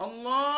الله